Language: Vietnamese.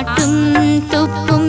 பாட்டும் துப்பும்